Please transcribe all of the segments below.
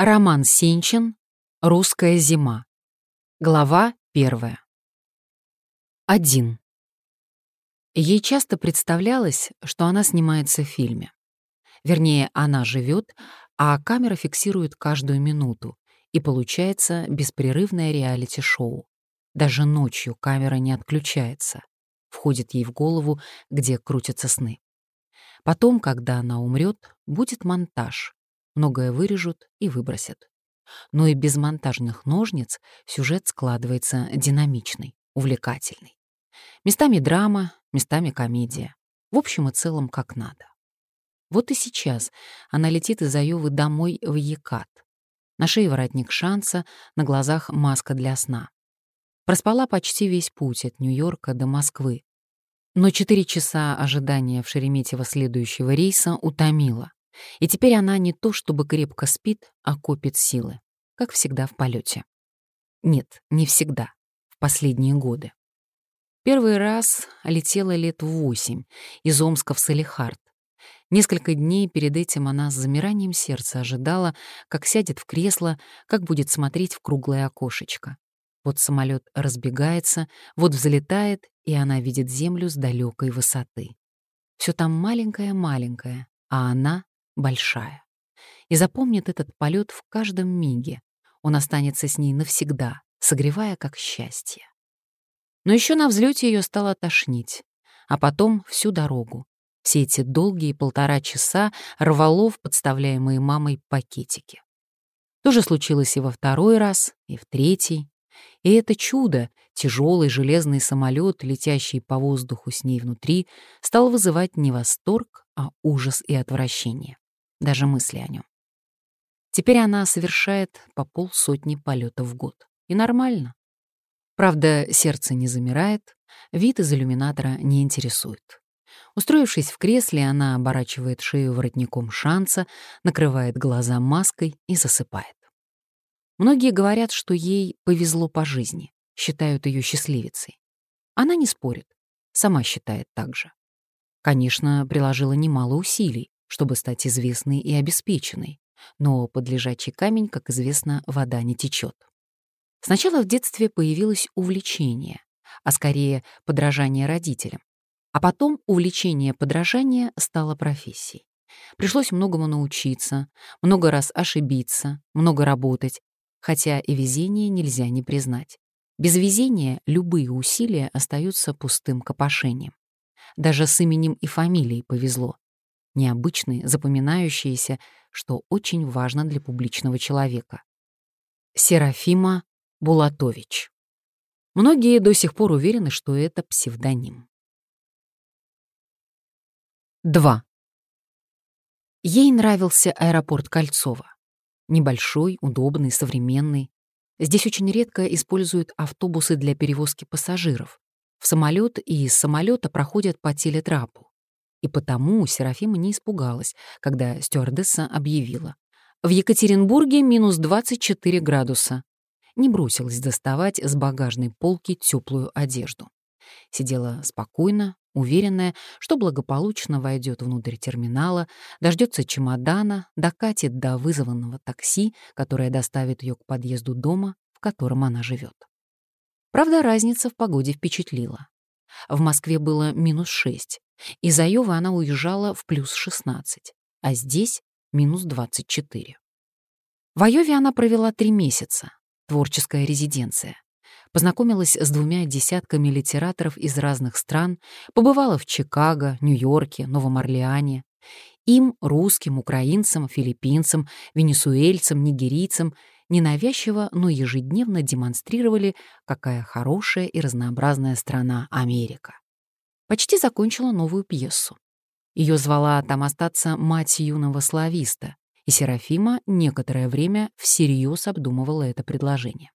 Роман Сенчин «Русская зима». Глава первая. Один. Ей часто представлялось, что она снимается в фильме. Вернее, она живет, а камера фиксирует каждую минуту, и получается беспрерывное реалити-шоу. Даже ночью камера не отключается. Входит ей в голову, где крутятся сны. Потом, когда она умрет, будет монтаж. Многое вырежут и выбросят. Но и без монтажных ножниц сюжет складывается динамичный, увлекательный. Местами драма, местами комедия. В общем и целом, как надо. Вот и сейчас она летит из Айовы домой в Екат. На шее воротник шанса, на глазах маска для сна. Проспала почти весь путь от Нью-Йорка до Москвы. Но четыре часа ожидания в Шереметьево следующего рейса утомило. И теперь она не то чтобы крепко спит, а копит силы, как всегда в полете. Нет, не всегда, в последние годы. Первый раз летела лет восемь из Омска в Салихард. Несколько дней перед этим она с замиранием сердца ожидала, как сядет в кресло, как будет смотреть в круглое окошечко. Вот самолет разбегается, вот взлетает, и она видит землю с далекой высоты. Все там маленькое-маленькое, а она большая. И запомнит этот полет в каждом миге. Он останется с ней навсегда, согревая как счастье. Но еще на взлете ее стало тошнить, а потом всю дорогу. Все эти долгие полтора часа рвало в подставляемые мамой пакетики. То же случилось и во второй раз, и в третий. И это чудо, тяжелый железный самолет, летящий по воздуху с ней внутри, стал вызывать не восторг, а ужас и отвращение даже мысли о нем. Теперь она совершает по полсотни полетов в год. И нормально. Правда, сердце не замирает, вид из иллюминатора не интересует. Устроившись в кресле, она оборачивает шею воротником шанса, накрывает глаза маской и засыпает. Многие говорят, что ей повезло по жизни, считают ее счастливицей. Она не спорит, сама считает так же. Конечно, приложила немало усилий, чтобы стать известной и обеспеченной. Но под лежачий камень, как известно, вода не течет. Сначала в детстве появилось увлечение, а скорее подражание родителям. А потом увлечение подражания стало профессией. Пришлось многому научиться, много раз ошибиться, много работать, хотя и везение нельзя не признать. Без везения любые усилия остаются пустым копошением. Даже с именем и фамилией повезло необычные, запоминающиеся, что очень важно для публичного человека. Серафима Булатович. Многие до сих пор уверены, что это псевдоним. 2. Ей нравился аэропорт Кольцова. Небольшой, удобный, современный. Здесь очень редко используют автобусы для перевозки пассажиров. В самолет и из самолета проходят по телетрапу. И потому Серафима не испугалась, когда стюардесса объявила. В Екатеринбурге минус 24 градуса. Не бросилась доставать с багажной полки теплую одежду. Сидела спокойно, уверенная, что благополучно войдет внутрь терминала, дождется чемодана, докатит до вызванного такси, которое доставит ее к подъезду дома, в котором она живет. Правда, разница в погоде впечатлила. В Москве было минус 6, из Айовы она уезжала в плюс 16, а здесь минус 24. В Айове она провела три месяца, творческая резиденция. Познакомилась с двумя десятками литераторов из разных стран, побывала в Чикаго, Нью-Йорке, Новом Орлеане. Им, русским, украинцам, филиппинцам, венесуэльцам, нигерийцам, ненавязчиво, но ежедневно демонстрировали, какая хорошая и разнообразная страна Америка почти закончила новую пьесу. Ее звала там остаться мать юного слависта, и Серафима некоторое время всерьез обдумывала это предложение.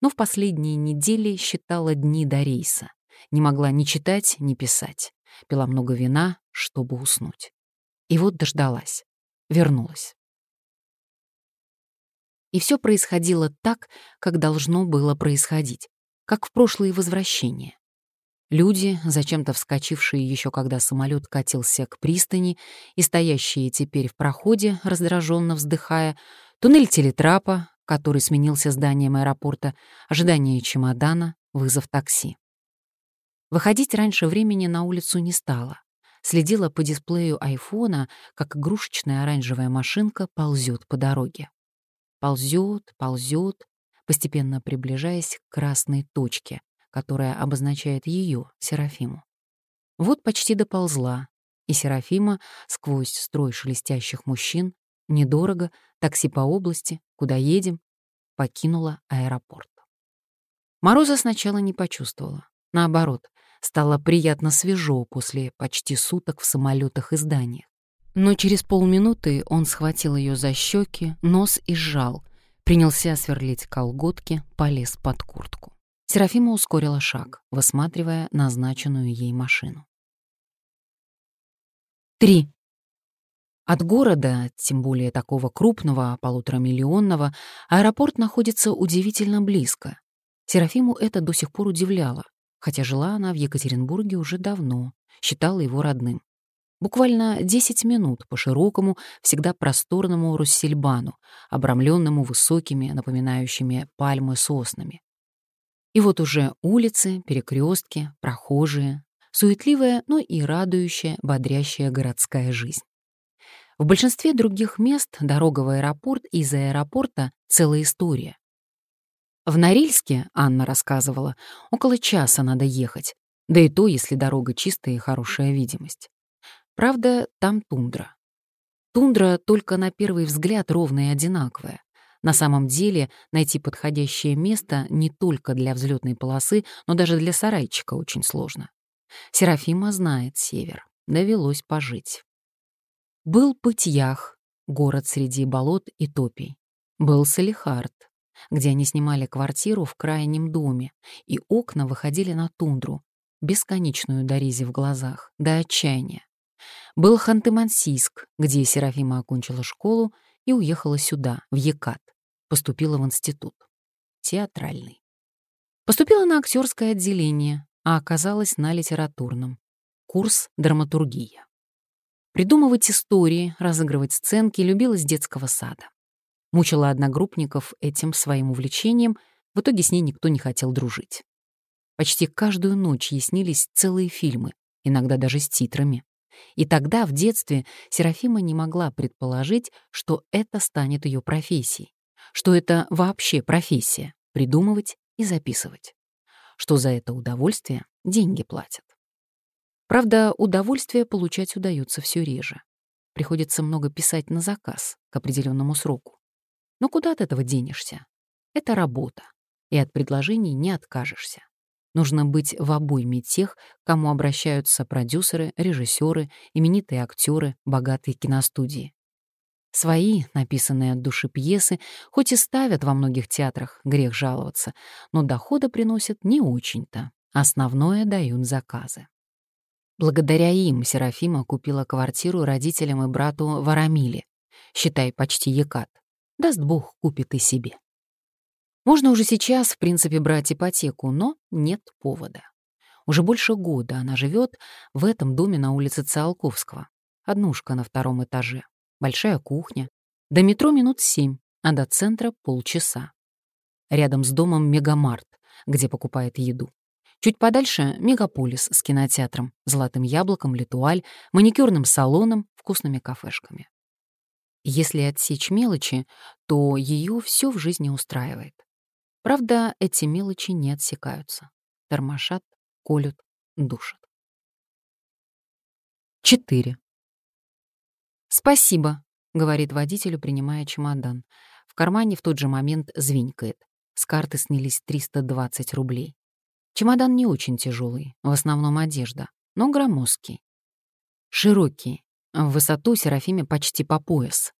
Но в последние недели считала дни до рейса. Не могла ни читать, ни писать. Пила много вина, чтобы уснуть. И вот дождалась. Вернулась. И все происходило так, как должно было происходить, как в прошлые возвращения. Люди, зачем-то вскочившие еще когда самолет катился к пристани и стоящие теперь в проходе, раздраженно вздыхая, Туннель телетрапа, который сменился зданием аэропорта, ожидание чемодана, вызов такси. Выходить раньше времени на улицу не стала. Следила по дисплею айфона, как игрушечная оранжевая машинка ползет по дороге. Ползет, ползет, постепенно приближаясь к красной точке, которая обозначает ее, Серафиму. Вот почти доползла, и Серафима сквозь строй шелестящих мужчин, недорого, такси по области, куда едем, покинула аэропорт. Мороза сначала не почувствовала. Наоборот, стало приятно свежо после почти суток в самолетах и зданиях. Но через полминуты он схватил ее за щеки, нос и сжал, принялся сверлить колготки, полез под куртку. Серафима ускорила шаг, высматривая назначенную ей машину. Три. От города, тем более такого крупного, полуторамиллионного, аэропорт находится удивительно близко. Серафиму это до сих пор удивляло, хотя жила она в Екатеринбурге уже давно, считала его родным. Буквально 10 минут по широкому, всегда просторному Руссельбану, обрамленному высокими, напоминающими пальмы соснами. И вот уже улицы, перекрестки, прохожие, суетливая, но и радующая, бодрящая городская жизнь. В большинстве других мест дорога в аэропорт и из аэропорта — целая история. В Норильске, Анна рассказывала, около часа надо ехать, да и то, если дорога чистая и хорошая видимость. Правда, там тундра. Тундра только на первый взгляд ровная и одинаковая. На самом деле найти подходящее место не только для взлетной полосы, но даже для сарайчика очень сложно. Серафима знает север. Довелось пожить. Был Пытьях, город среди болот и топий. Был Салихард, где они снимали квартиру в крайнем доме, и окна выходили на тундру, бесконечную доризи в глазах, до отчаяния. Был Ханты-Мансийск, где Серафима окончила школу и уехала сюда, в Екат, поступила в институт. Театральный. Поступила на актерское отделение, а оказалась на литературном. Курс драматургия. Придумывать истории, разыгрывать сценки любила с детского сада. Мучила одногруппников этим своим увлечением, в итоге с ней никто не хотел дружить. Почти каждую ночь ей снились целые фильмы, иногда даже с титрами. И тогда, в детстве, Серафима не могла предположить, что это станет ее профессией, что это вообще профессия — придумывать и записывать, что за это удовольствие деньги платят. Правда, удовольствие получать удается все реже. Приходится много писать на заказ к определенному сроку. Но куда от этого денешься? Это работа, и от предложений не откажешься. Нужно быть в обойме тех, кому обращаются продюсеры, режиссеры, именитые актеры, богатые киностудии. Свои, написанные от души пьесы, хоть и ставят во многих театрах, грех жаловаться, но дохода приносят не очень-то. Основное дают заказы. Благодаря им Серафима купила квартиру родителям и брату в Арамиле, считай, почти Екат. Даст Бог, купит и себе. Можно уже сейчас, в принципе, брать ипотеку, но нет повода. Уже больше года она живет в этом доме на улице Циолковского. Однушка на втором этаже, большая кухня. До метро минут семь, а до центра — полчаса. Рядом с домом мегамарт, где покупает еду. Чуть подальше — мегаполис с кинотеатром, золотым яблоком, Л'Этуаль, маникюрным салоном, вкусными кафешками. Если отсечь мелочи, то ее все в жизни устраивает. Правда, эти мелочи не отсекаются. Тормошат, колют, душат. 4. «Спасибо», — говорит водителю, принимая чемодан. В кармане в тот же момент звенькает. С карты снялись 320 рублей. Чемодан не очень тяжелый, в основном одежда, но громоздкий. Широкий, в высоту Серафиме почти по пояс.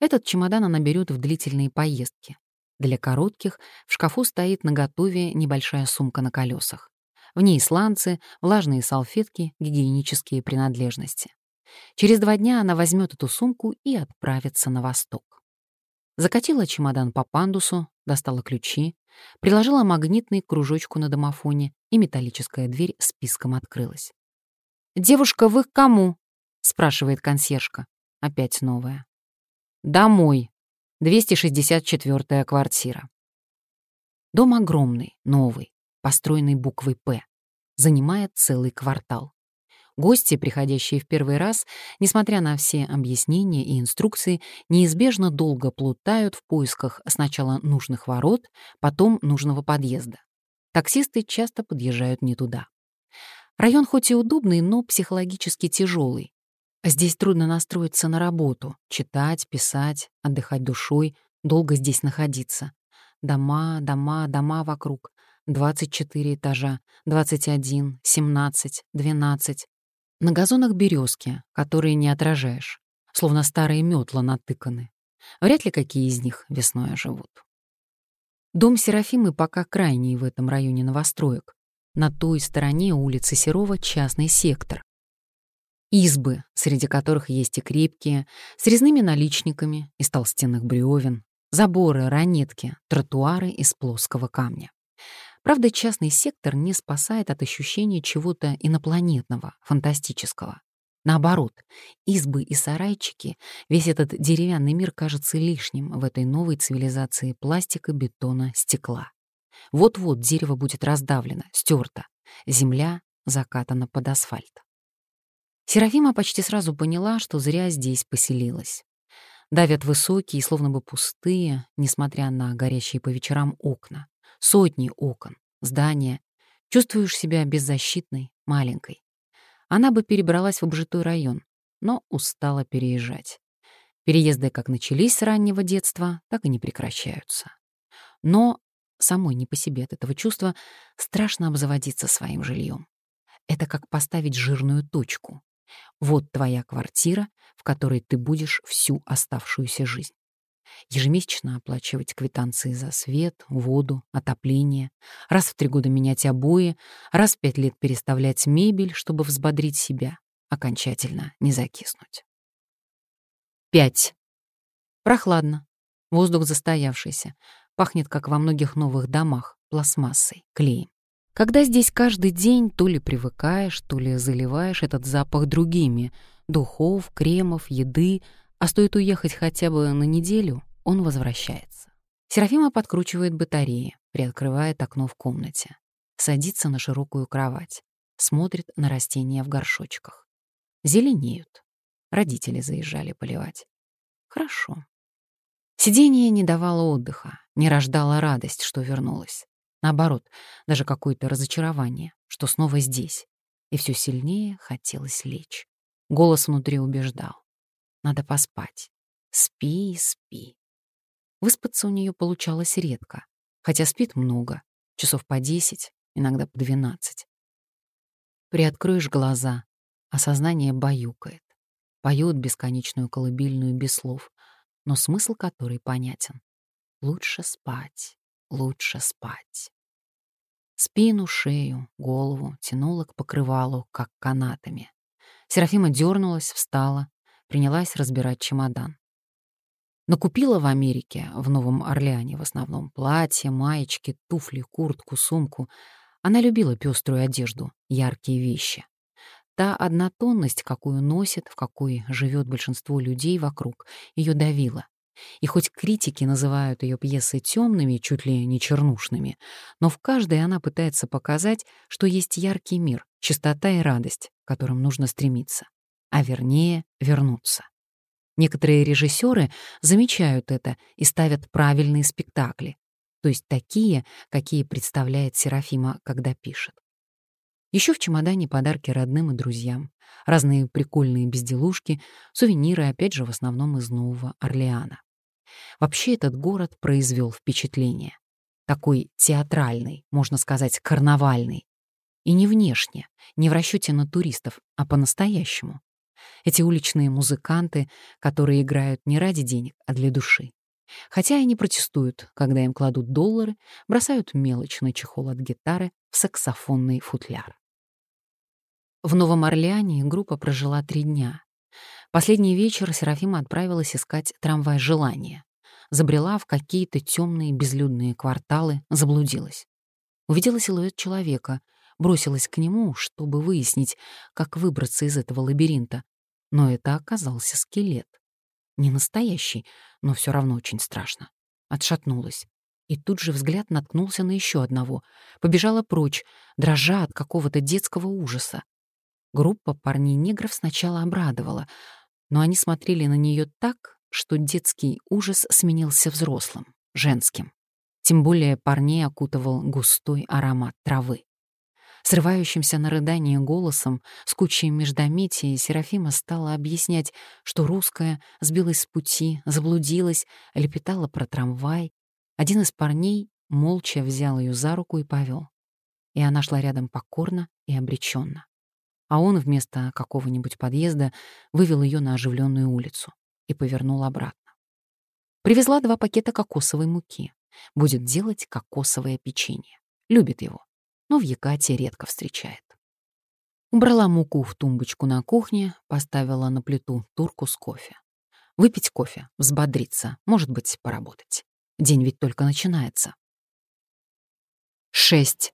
Этот чемодан она берет в длительные поездки. Для коротких в шкафу стоит наготове небольшая сумка на колесах. В ней сланцы, влажные салфетки, гигиенические принадлежности. Через два дня она возьмет эту сумку и отправится на восток. Закатила чемодан по пандусу, достала ключи, приложила магнитный кружочку на домофоне, и металлическая дверь списком открылась. «Девушка, вы к кому?» — спрашивает консьержка. Опять новая. «Домой», 264-я квартира. Дом огромный, новый, построенный буквой «П», занимает целый квартал. Гости, приходящие в первый раз, несмотря на все объяснения и инструкции, неизбежно долго плутают в поисках сначала нужных ворот, потом нужного подъезда. Таксисты часто подъезжают не туда. Район хоть и удобный, но психологически тяжелый. Здесь трудно настроиться на работу, читать, писать, отдыхать душой, долго здесь находиться. Дома, дома, дома вокруг. 24 этажа, 21, 17, 12. На газонах березки, которые не отражаешь, словно старые метла натыканы. Вряд ли какие из них весной оживут. Дом Серафимы пока крайний в этом районе новостроек. На той стороне улицы Серова частный сектор. Избы, среди которых есть и крепкие, с резными наличниками из толстенных бревен, заборы, ранетки, тротуары из плоского камня. Правда, частный сектор не спасает от ощущения чего-то инопланетного, фантастического. Наоборот, избы и сарайчики, весь этот деревянный мир кажется лишним в этой новой цивилизации пластика, бетона, стекла. Вот-вот дерево будет раздавлено, стерто, земля закатана под асфальт. Серафима почти сразу поняла, что зря здесь поселилась. Давят высокие, словно бы пустые, несмотря на горящие по вечерам окна. Сотни окон, здания. Чувствуешь себя беззащитной, маленькой. Она бы перебралась в обжитой район, но устала переезжать. Переезды как начались с раннего детства, так и не прекращаются. Но самой не по себе от этого чувства страшно обзаводиться своим жильем. Это как поставить жирную точку. Вот твоя квартира, в которой ты будешь всю оставшуюся жизнь ежемесячно оплачивать квитанции за свет, воду, отопление, раз в три года менять обои, раз в пять лет переставлять мебель, чтобы взбодрить себя, окончательно не закиснуть. 5. Прохладно. Воздух застоявшийся. Пахнет, как во многих новых домах, пластмассой, клеем. Когда здесь каждый день то ли привыкаешь, то ли заливаешь этот запах другими — духов, кремов, еды, а стоит уехать хотя бы на неделю, он возвращается. Серафима подкручивает батареи, приоткрывает окно в комнате. Садится на широкую кровать. Смотрит на растения в горшочках. Зеленеют. Родители заезжали поливать. Хорошо. Сидение не давало отдыха, не рождало радость, что вернулась. Наоборот, даже какое-то разочарование, что снова здесь. И все сильнее хотелось лечь. Голос внутри убеждал. Надо поспать. Спи, спи. Выспаться у нее получалось редко, хотя спит много, часов по десять, иногда по двенадцать. Приоткроешь глаза, а сознание баюкает. Поет бесконечную колыбельную без слов, но смысл которой понятен. Лучше спать, лучше спать. Спину, шею, голову тянула к покрывалу, как канатами. Серафима дернулась, встала, принялась разбирать чемодан. Накупила в Америке, в Новом Орлеане в основном, платья, маечки, туфли, куртку, сумку. Она любила пеструю одежду, яркие вещи. Та однотонность, какую носит, в какой живет большинство людей вокруг, ее давила. И хоть критики называют ее пьесы темными, чуть ли не чернушными, но в каждой она пытается показать, что есть яркий мир, чистота и радость, к которым нужно стремиться а вернее вернуться. Некоторые режиссеры замечают это и ставят правильные спектакли, то есть такие, какие представляет Серафима, когда пишет. Еще в чемодане подарки родным и друзьям, разные прикольные безделушки, сувениры, опять же, в основном из Нового Орлеана. Вообще этот город произвел впечатление. Такой театральный, можно сказать, карнавальный. И не внешне, не в расчете на туристов, а по-настоящему. Эти уличные музыканты, которые играют не ради денег, а для души. Хотя и не протестуют, когда им кладут доллары, бросают мелочный чехол от гитары в саксофонный футляр. В Новом Орлеане группа прожила три дня. Последний вечер Серафима отправилась искать трамвай желания. Забрела в какие-то темные безлюдные кварталы, заблудилась. Увидела силуэт человека, бросилась к нему, чтобы выяснить, как выбраться из этого лабиринта, но это оказался скелет. Не настоящий, но все равно очень страшно. Отшатнулась. И тут же взгляд наткнулся на еще одного. Побежала прочь, дрожа от какого-то детского ужаса. Группа парней-негров сначала обрадовала, но они смотрели на нее так, что детский ужас сменился взрослым, женским. Тем более парней окутывал густой аромат травы. Срывающимся на рыдание голосом, с кучей междометия, Серафима стала объяснять, что русская сбилась с пути, заблудилась, лепетала про трамвай. Один из парней молча взял ее за руку и повел. И она шла рядом покорно и обреченно. А он вместо какого-нибудь подъезда вывел ее на оживленную улицу и повернул обратно. Привезла два пакета кокосовой муки. Будет делать кокосовое печенье. Любит его но в Якате редко встречает. Убрала муку в тумбочку на кухне, поставила на плиту турку с кофе. Выпить кофе, взбодриться, может быть, поработать. День ведь только начинается. 6.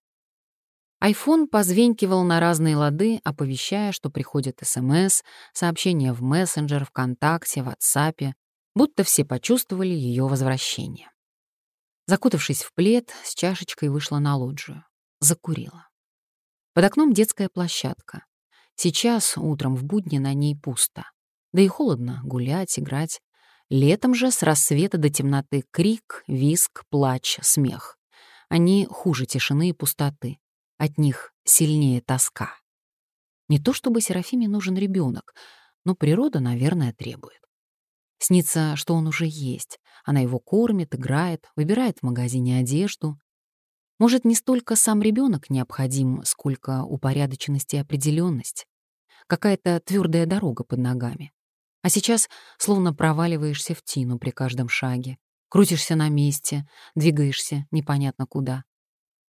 Айфон позвенькивал на разные лады, оповещая, что приходит СМС, сообщения в мессенджер, ВКонтакте, WhatsApp, будто все почувствовали ее возвращение. Закутавшись в плед, с чашечкой вышла на лоджию закурила. Под окном детская площадка. Сейчас, утром в будни, на ней пусто. Да и холодно гулять, играть. Летом же с рассвета до темноты крик, виск, плач, смех. Они хуже тишины и пустоты. От них сильнее тоска. Не то чтобы Серафиме нужен ребенок, но природа, наверное, требует. Снится, что он уже есть. Она его кормит, играет, выбирает в магазине одежду. Может, не столько сам ребенок необходим, сколько упорядоченность и определенность. Какая-то твердая дорога под ногами. А сейчас словно проваливаешься в тину при каждом шаге. Крутишься на месте, двигаешься непонятно куда.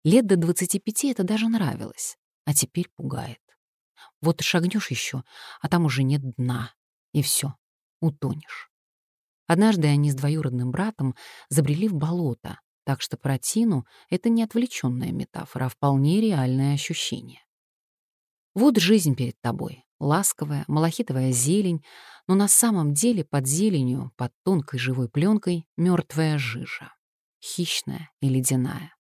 Лет до 25 это даже нравилось, а теперь пугает. Вот шагнешь еще, а там уже нет дна, и все, утонешь. Однажды они с двоюродным братом забрели в болото, так что про Тину это не отвлеченная метафора, а вполне реальное ощущение. Вот жизнь перед тобой, ласковая, малахитовая зелень, но на самом деле под зеленью, под тонкой живой пленкой, мертвая жижа, хищная и ледяная.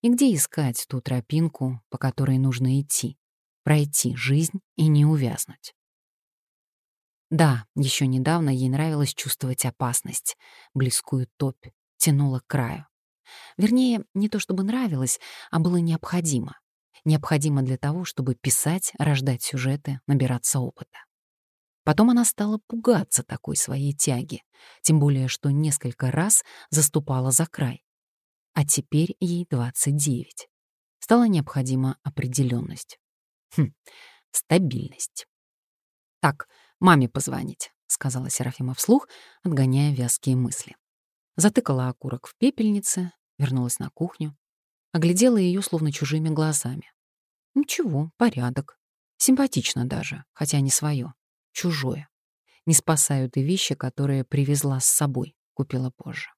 И где искать ту тропинку, по которой нужно идти, пройти жизнь и не увязнуть? Да, еще недавно ей нравилось чувствовать опасность, близкую топь, тянула к краю. Вернее, не то чтобы нравилось, а было необходимо. Необходимо для того, чтобы писать, рождать сюжеты, набираться опыта. Потом она стала пугаться такой своей тяги, тем более что несколько раз заступала за край. А теперь ей 29. Стала необходима определенность. Хм, стабильность. «Так, маме позвонить», — сказала Серафима вслух, отгоняя вязкие мысли. Затыкала окурок в пепельнице, вернулась на кухню, оглядела ее словно чужими глазами. Ничего, порядок. Симпатично даже, хотя не свое, чужое. Не спасают и вещи, которые привезла с собой, купила позже.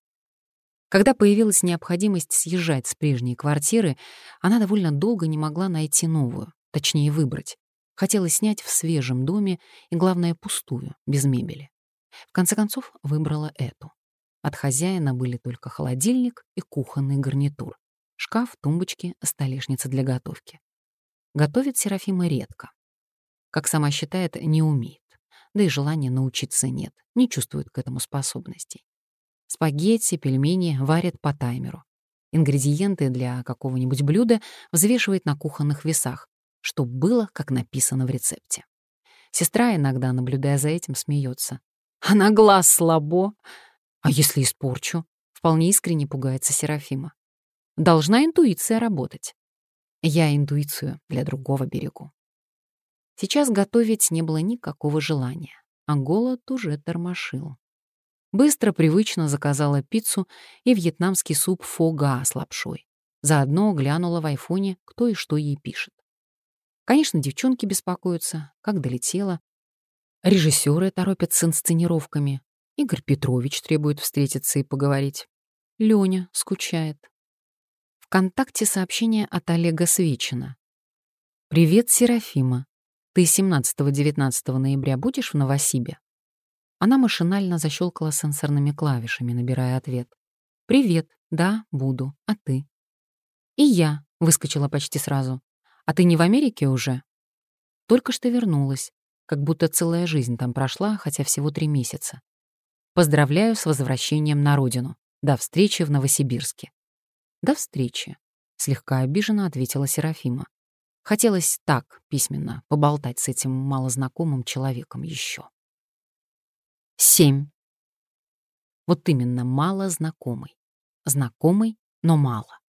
Когда появилась необходимость съезжать с прежней квартиры, она довольно долго не могла найти новую, точнее выбрать. Хотела снять в свежем доме и, главное, пустую, без мебели. В конце концов, выбрала эту. От хозяина были только холодильник и кухонный гарнитур, шкаф, тумбочки, столешница для готовки. Готовит Серафима редко. Как сама считает, не умеет. Да и желания научиться нет, не чувствует к этому способностей. Спагетти, пельмени варят по таймеру. Ингредиенты для какого-нибудь блюда взвешивает на кухонных весах, чтобы было, как написано в рецепте. Сестра иногда, наблюдая за этим, смеется. «Она глаз слабо!» А если испорчу? Вполне искренне пугается Серафима. Должна интуиция работать. Я интуицию для другого берегу. Сейчас готовить не было никакого желания, а голод уже тормошил. Быстро, привычно заказала пиццу и вьетнамский суп фога с лапшой. Заодно глянула в айфоне, кто и что ей пишет. Конечно, девчонки беспокоятся, как долетела. Режиссеры торопят с инсценировками, Игорь Петрович требует встретиться и поговорить. Лёня скучает. Вконтакте сообщение от Олега Свечина. «Привет, Серафима. Ты 17-19 ноября будешь в Новосибе?» Она машинально защелкала сенсорными клавишами, набирая ответ. «Привет, да, буду. А ты?» «И я», — выскочила почти сразу. «А ты не в Америке уже?» «Только что вернулась, как будто целая жизнь там прошла, хотя всего три месяца. Поздравляю с возвращением на родину. До встречи в Новосибирске». «До встречи», — слегка обиженно ответила Серафима. Хотелось так, письменно, поболтать с этим малознакомым человеком еще. Семь. Вот именно, мало знакомый. Знакомый, но мало.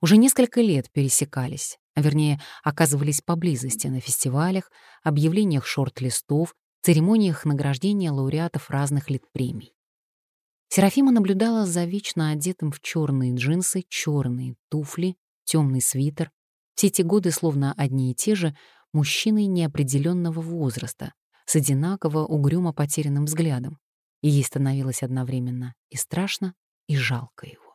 Уже несколько лет пересекались, а вернее, оказывались поблизости на фестивалях, объявлениях шорт-листов, церемониях награждения лауреатов разных лет премий. Серафима наблюдала за вечно одетым в черные джинсы, черные туфли, темный свитер. Все эти годы словно одни и те же мужчиной неопределенного возраста, с одинаково угрюмо потерянным взглядом, и ей становилось одновременно и страшно, и жалко его.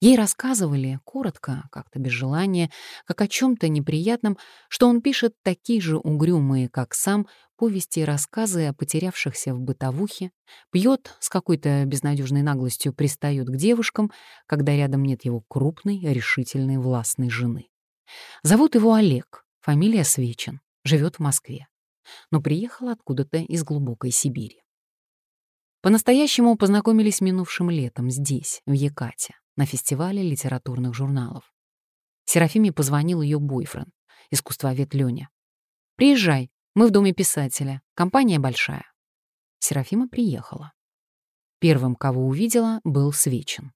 Ей рассказывали, коротко, как-то без желания, как о чем-то неприятном, что он пишет такие же угрюмые, как сам, повести и рассказы о потерявшихся в бытовухе, пьет, с какой-то безнадежной наглостью пристает к девушкам, когда рядом нет его крупной, решительной, властной жены. Зовут его Олег, фамилия Свечин, живет в Москве но приехал откуда-то из глубокой Сибири. По-настоящему познакомились минувшим летом здесь, в Якате, на фестивале литературных журналов. Серафиме позвонил ее бойфренд, искусствовед Лёня. «Приезжай, мы в доме писателя, компания большая». Серафима приехала. Первым, кого увидела, был Свечин.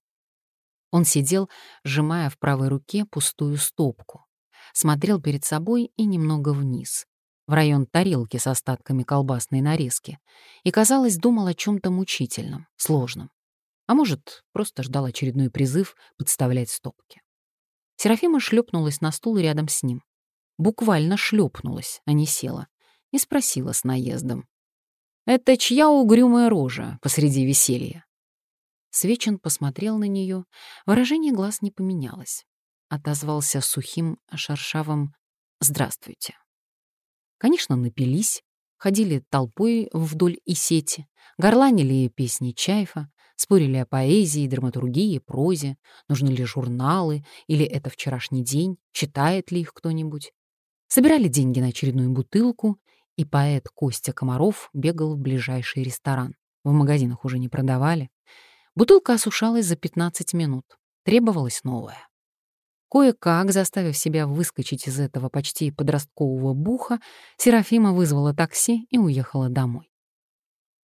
Он сидел, сжимая в правой руке пустую стопку, смотрел перед собой и немного вниз, в район тарелки с остатками колбасной нарезки и, казалось, думал о чем-то мучительном, сложном. А может, просто ждал очередной призыв подставлять стопки. Серафима шлепнулась на стул рядом с ним. Буквально шлепнулась, а не села, и спросила с наездом. «Это чья угрюмая рожа посреди веселья?» Свечин посмотрел на нее, выражение глаз не поменялось. Отозвался сухим, шершавым «Здравствуйте». Конечно, напились, ходили толпой вдоль и сети, горланили песни Чайфа, спорили о поэзии, драматургии, прозе, нужны ли журналы, или это вчерашний день, читает ли их кто-нибудь. Собирали деньги на очередную бутылку, и поэт Костя Комаров бегал в ближайший ресторан. В магазинах уже не продавали. Бутылка осушалась за 15 минут. Требовалась новая. Кое-как, заставив себя выскочить из этого почти подросткового буха, Серафима вызвала такси и уехала домой.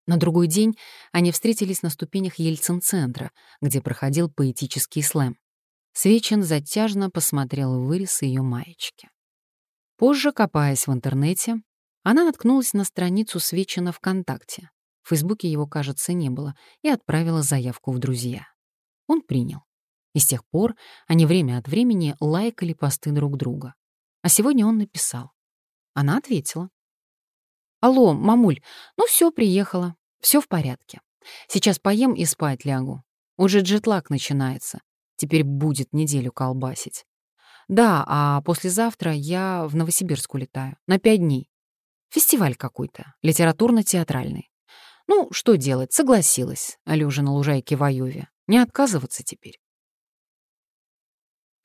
На другой день они встретились на ступенях Ельцин-центра, где проходил поэтический слэм. Свечин затяжно посмотрел вырез ее маечки. Позже, копаясь в интернете, она наткнулась на страницу Свечина ВКонтакте. В Фейсбуке его, кажется, не было, и отправила заявку в друзья. Он принял. И с тех пор они время от времени лайкали посты друг друга. А сегодня он написал. Она ответила. «Алло, мамуль, ну все, приехала. Все в порядке. Сейчас поем и спать лягу. Уже джетлаг начинается. Теперь будет неделю колбасить. Да, а послезавтра я в Новосибирск улетаю. На пять дней. Фестиваль какой-то, литературно-театральный. Ну, что делать, согласилась, Алёжа на лужайке в Айове. Не отказываться теперь.